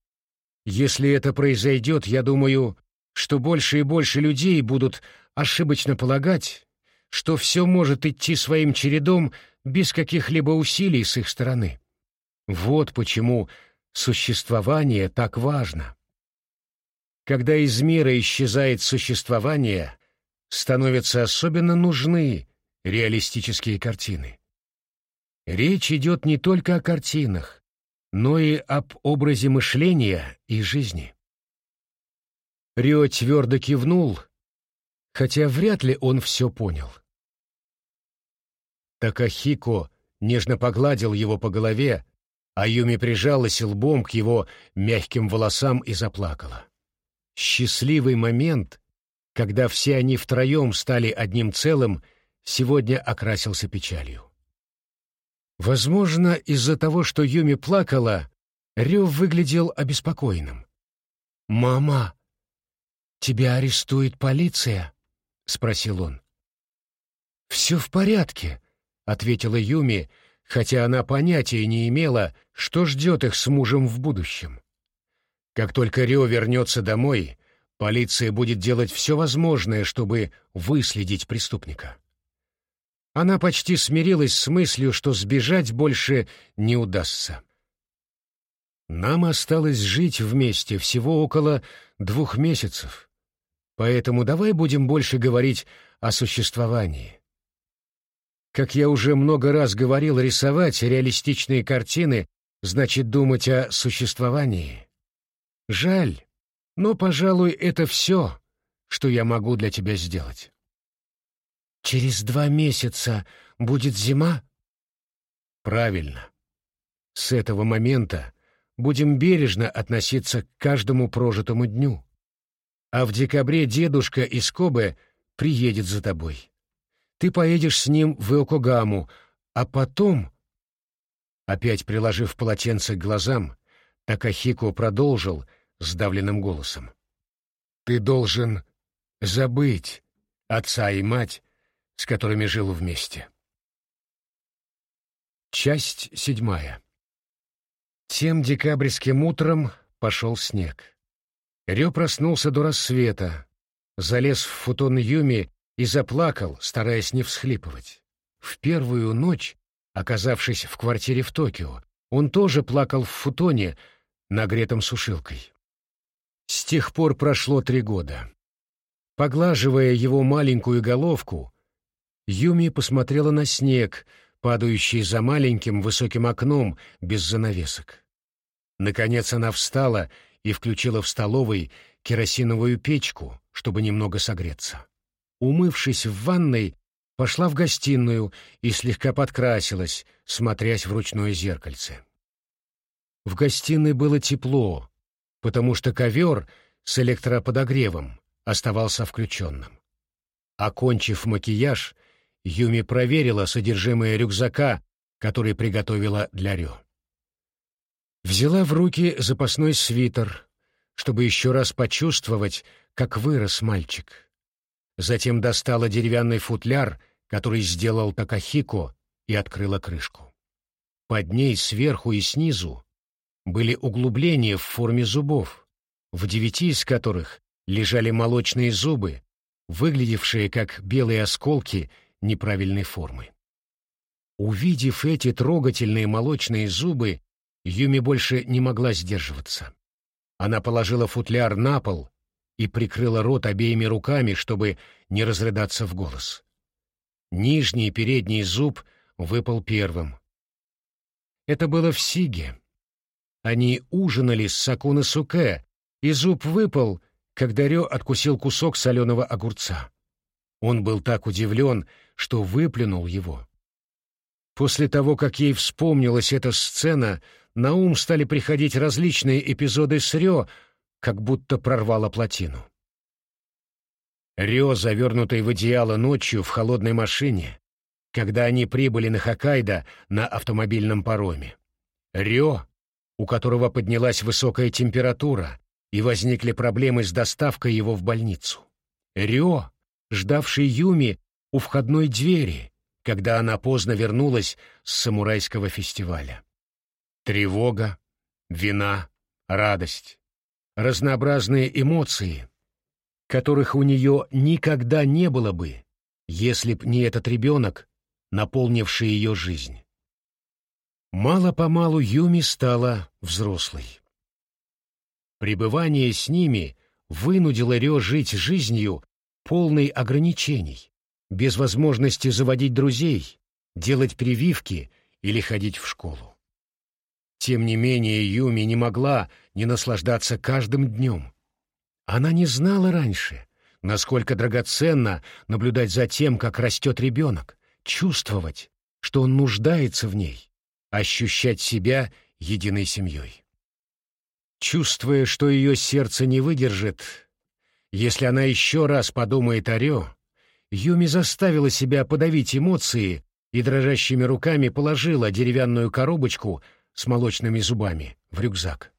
Если это произойдет, я думаю, что больше и больше людей будут ошибочно полагать, что все может идти своим чередом без каких-либо усилий с их стороны. Вот почему существование так важно. Когда из мира исчезает существование, становятся особенно нужны реалистические картины. Речь идет не только о картинах, но и об образе мышления и жизни. Рио твердо кивнул, хотя вряд ли он все понял. Такахико нежно погладил его по голове, а Юми прижалась лбом к его мягким волосам и заплакала. Счастливый момент, когда все они втроем стали одним целым, сегодня окрасился печалью. Возможно, из-за того, что Юми плакала, Рев выглядел обеспокоенным. «Мама, тебя арестует полиция?» — спросил он. «Все в порядке», — ответила Юми, хотя она понятия не имела, что ждет их с мужем в будущем. Как только Рио вернется домой, полиция будет делать все возможное, чтобы выследить преступника. Она почти смирилась с мыслью, что сбежать больше не удастся. Нам осталось жить вместе всего около двух месяцев, поэтому давай будем больше говорить о существовании. Как я уже много раз говорил, рисовать реалистичные картины значит думать о существовании. Жаль, но, пожалуй, это все, что я могу для тебя сделать. Через два месяца будет зима? Правильно. С этого момента будем бережно относиться к каждому прожитому дню. А в декабре дедушка из Кобе приедет за тобой. Ты поедешь с ним в Иокогаму, а потом... Опять приложив полотенце к глазам, Такахико продолжил сдавленным голосом. «Ты должен забыть отца и мать, с которыми жил вместе. Часть седьмая. Тем декабрьским утром пошел снег. Рё проснулся до рассвета, залез в футон Юми и заплакал, стараясь не всхлипывать. В первую ночь, оказавшись в квартире в Токио, он тоже плакал в футоне, нагретом сушилкой. С тех пор прошло три года. Поглаживая его маленькую головку, Юми посмотрела на снег, падающий за маленьким высоким окном без занавесок. Наконец она встала и включила в столовой керосиновую печку, чтобы немного согреться. Умывшись в ванной, пошла в гостиную и слегка подкрасилась, смотрясь в ручное зеркальце. В гостиной было тепло, потому что ковер с электроподогревом оставался включенным. Окончив макияж, Юми проверила содержимое рюкзака, который приготовила для Рё. Взяла в руки запасной свитер, чтобы еще раз почувствовать, как вырос мальчик. Затем достала деревянный футляр, который сделал Такахико, и открыла крышку. Под ней сверху и снизу были углубления в форме зубов, в девяти из которых лежали молочные зубы, выглядевшие как белые осколки неправильной формы. Увидев эти трогательные молочные зубы, Юми больше не могла сдерживаться. Она положила футляр на пол и прикрыла рот обеими руками, чтобы не разрыдаться в голос. Нижний передний зуб выпал первым. Это было в Сиге, Они ужинали с Сакуна Суке, и зуб выпал, когда Рё откусил кусок соленого огурца. Он был так удивлен, что выплюнул его. После того, как ей вспомнилась эта сцена, на ум стали приходить различные эпизоды с Рё, как будто прорвало плотину. Рё, завернутый в одеяло ночью в холодной машине, когда они прибыли на Хоккайдо на автомобильном пароме. Рё, у которого поднялась высокая температура, и возникли проблемы с доставкой его в больницу. Рё, ждавший Юми у входной двери, когда она поздно вернулась с самурайского фестиваля. Тревога, вина, радость, разнообразные эмоции, которых у нее никогда не было бы, если б не этот ребенок, наполнивший ее жизнь. Мало-помалу Юми стала взрослой. Пребывание с ними вынудило Рё жить жизнью, полной ограничений, без возможности заводить друзей, делать прививки или ходить в школу. Тем не менее Юми не могла не наслаждаться каждым днем. Она не знала раньше, насколько драгоценно наблюдать за тем, как растет ребенок, чувствовать, что он нуждается в ней, ощущать себя единой семьей. Чувствуя, что ее сердце не выдержит, если она еще раз подумает о Рё, Юми заставила себя подавить эмоции и дрожащими руками положила деревянную коробочку с молочными зубами в рюкзак.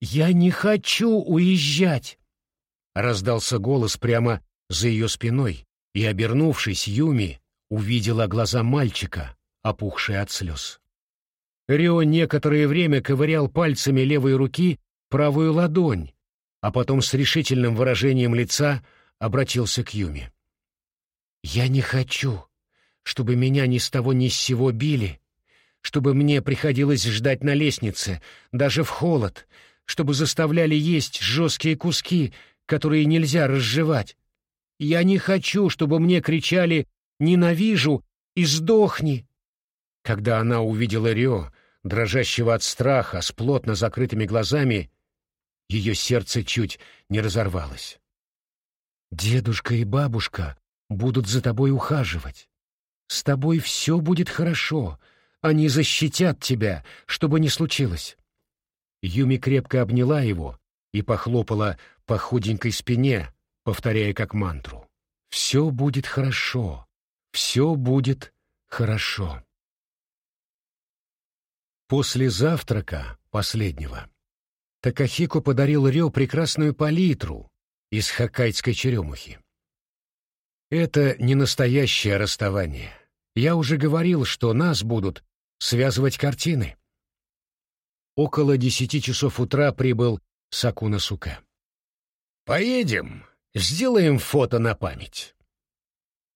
«Я не хочу уезжать!» — раздался голос прямо за ее спиной, и, обернувшись, Юми увидела глаза мальчика, опухшие от слез. Рио некоторое время ковырял пальцами левой руки правую ладонь, а потом с решительным выражением лица обратился к Юме. «Я не хочу, чтобы меня ни с того ни с сего били, чтобы мне приходилось ждать на лестнице, даже в холод, чтобы заставляли есть жесткие куски, которые нельзя разжевать. Я не хочу, чтобы мне кричали «ненавижу» и «сдохни». Когда она увидела Рио, дрожащего от страха, с плотно закрытыми глазами, ее сердце чуть не разорвалось. «Дедушка и бабушка будут за тобой ухаживать. С тобой все будет хорошо. Они защитят тебя, чтобы не случилось». Юми крепко обняла его и похлопала по худенькой спине, повторяя как мантру. «Все будет хорошо. Все будет хорошо». После завтрака, последнего, Такахико подарил Рё прекрасную палитру из хоккайдской черемухи. Это не настоящее расставание. Я уже говорил, что нас будут связывать картины. Около десяти часов утра прибыл Сакуна Сука. «Поедем, сделаем фото на память».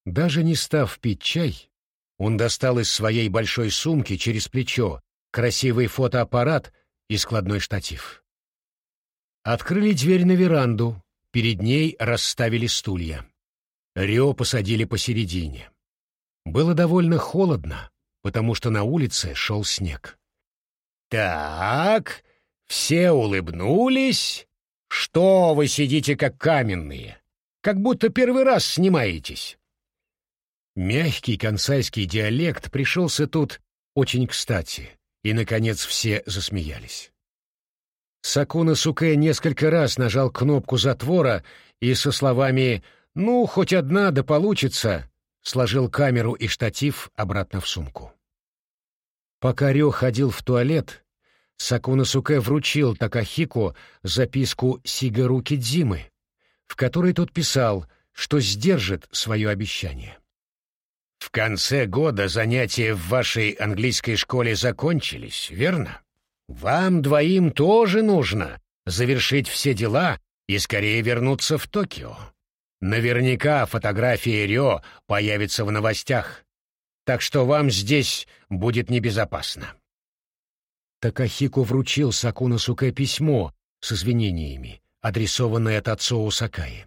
Даже не став пить чай, он достал из своей большой сумки через плечо красивый фотоаппарат и складной штатив. Открыли дверь на веранду, перед ней расставили стулья. Рио посадили посередине. Было довольно холодно, потому что на улице шел снег. «Так, все улыбнулись. Что вы сидите как каменные? Как будто первый раз снимаетесь». Мягкий консайский диалект пришелся тут очень кстати и, наконец, все засмеялись. Сакуна Суке несколько раз нажал кнопку затвора и со словами «Ну, хоть одна, да получится», сложил камеру и штатив обратно в сумку. Пока Рё ходил в туалет, Сакуна Суке вручил Такахику записку Сигару Кидзимы, в которой тот писал, что сдержит свое обещание. В конце года занятия в вашей английской школе закончились, верно? Вам двоим тоже нужно завершить все дела и скорее вернуться в Токио. Наверняка фотография Рио появится в новостях, так что вам здесь будет небезопасно. Такахико вручил Сакуна Суке письмо с извинениями, адресованное от отцу Сакаи.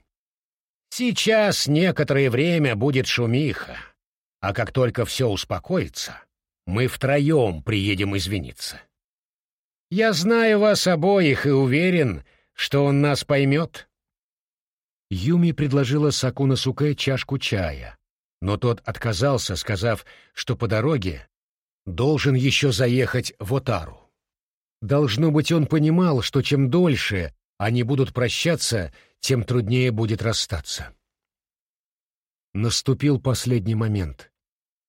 Сейчас некоторое время будет шумиха. А как только все успокоится, мы втроем приедем извиниться. Я знаю вас обоих и уверен, что он нас поймет». Юми предложила Сакуна Суке чашку чая, но тот отказался, сказав, что по дороге должен еще заехать в Отару. Должно быть, он понимал, что чем дольше они будут прощаться, тем труднее будет расстаться. Наступил последний момент.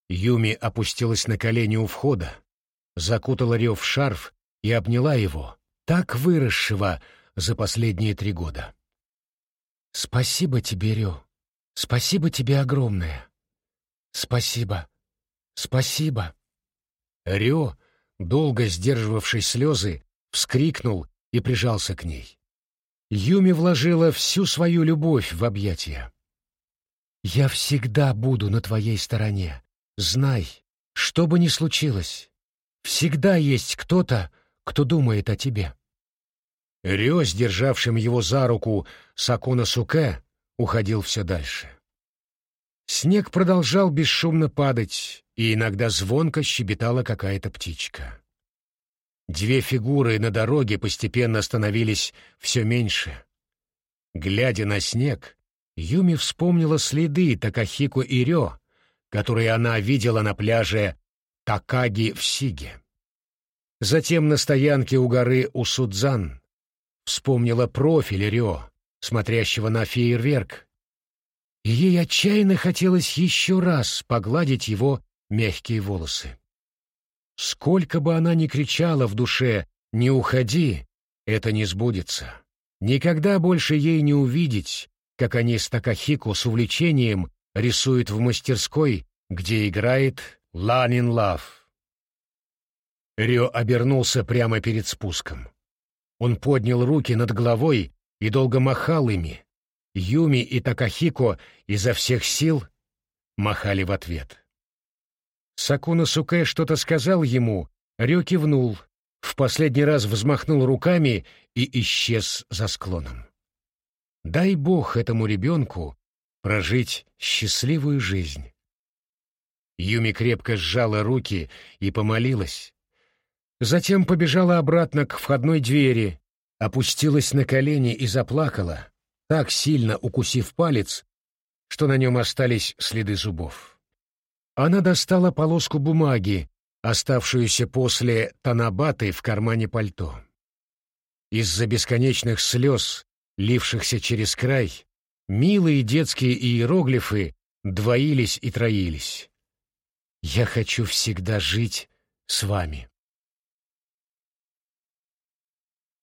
Юми опустилась на колени у входа, закутала Рё в шарф и обняла его, так выросшего за последние три года. «Спасибо тебе, Рё. Спасибо тебе огромное. Спасибо. Спасибо». Рё, долго сдерживавший слезы, вскрикнул и прижался к ней. Юми вложила всю свою любовь в объятия. «Я всегда буду на твоей стороне. Знай, что бы ни случилось, всегда есть кто-то, кто думает о тебе». Рё, сдержавшим его за руку Сакуна Суке, уходил все дальше. Снег продолжал бесшумно падать, и иногда звонко щебетала какая-то птичка. Две фигуры на дороге постепенно становились все меньше. Глядя на снег, Юми вспомнила следы Такахико и Рё, которые она видела на пляже Такаги в Сиге. Затем на стоянке у горы Усудзан вспомнила профиль Рё, смотрящего на фейерверк, ей отчаянно хотелось еще раз погладить его мягкие волосы. Сколько бы она ни кричала в душе «Не уходи!», это не сбудется. Никогда больше ей не увидеть, как они с Такахико с увлечением рисуют в мастерской, где играет Ланин Лав. Рё обернулся прямо перед спуском. Он поднял руки над головой и долго махал ими. Юми и Такахико изо всех сил махали в ответ. Сакуна Суке что-то сказал ему, Рё кивнул, в последний раз взмахнул руками и исчез за склоном. Дай бог этому ребенку прожить счастливую жизнь. Юми крепко сжала руки и помолилась. Затем побежала обратно к входной двери, опустилась на колени и заплакала, так сильно укусив палец, что на нем остались следы зубов. Она достала полоску бумаги, оставшуюся после танабаты в кармане пальто. Из-за бесконечных слез, лившихся через край, милые детские иероглифы двоились и троились. «Я хочу всегда жить с вами».